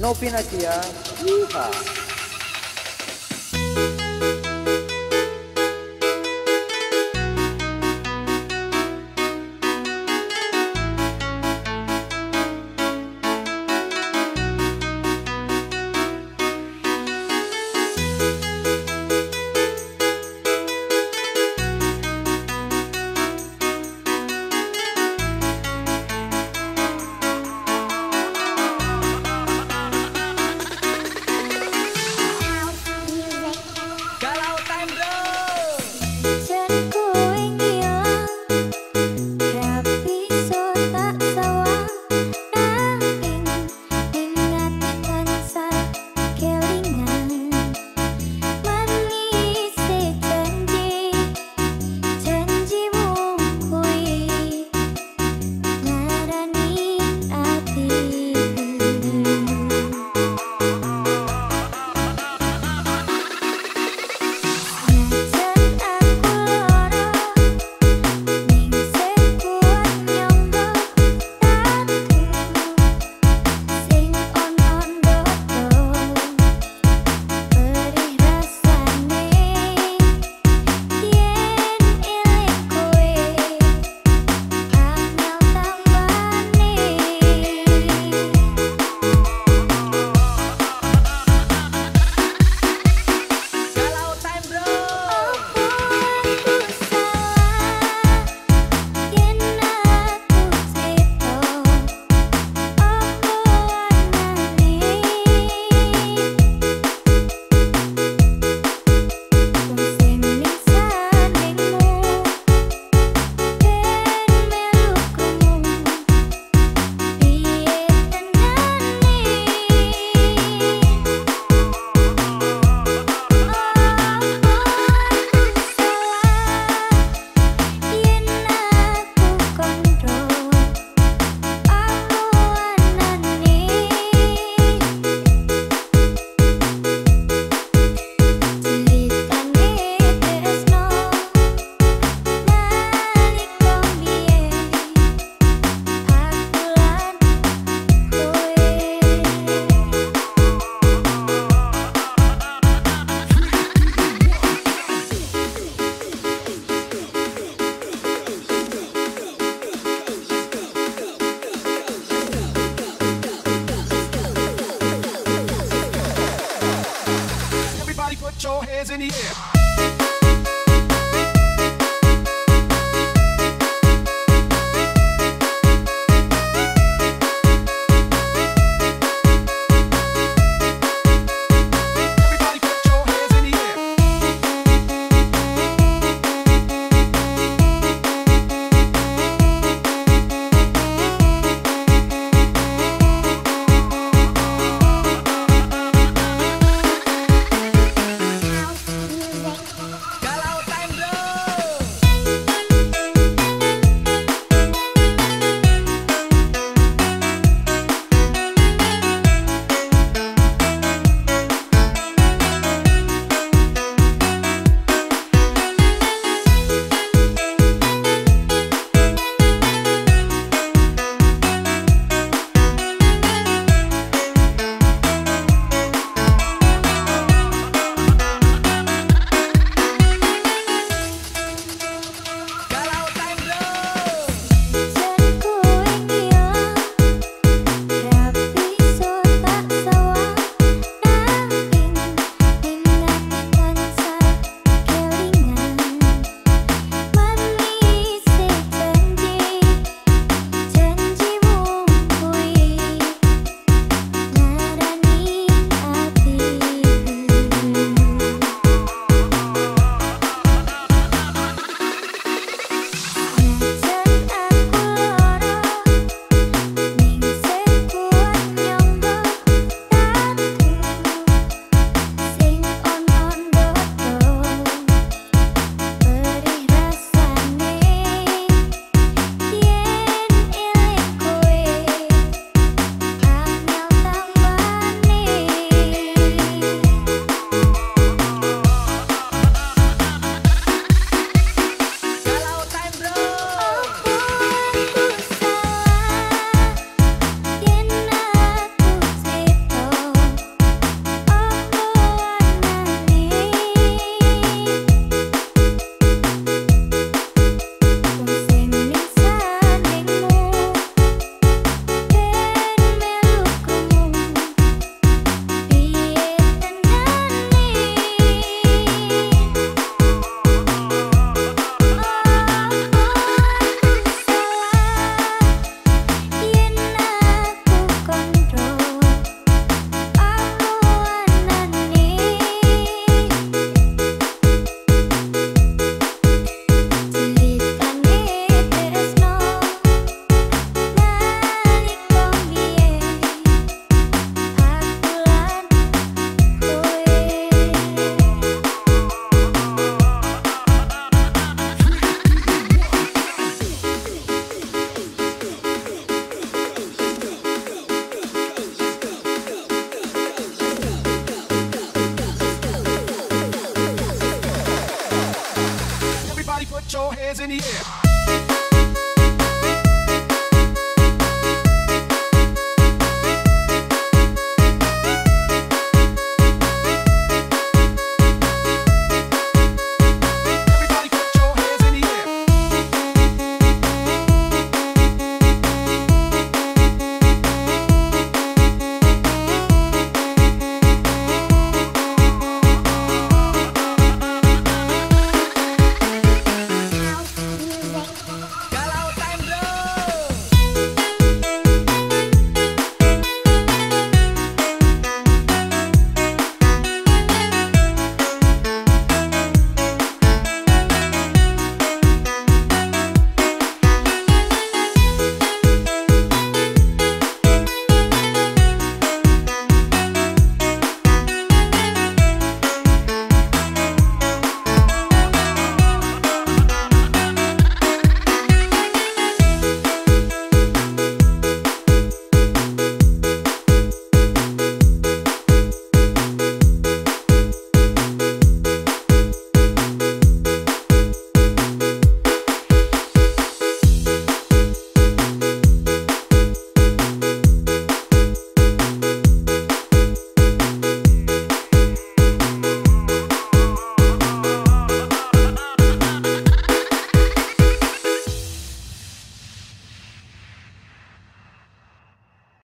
No penalty, yeah? Yeehaw. in the air. hands in the air.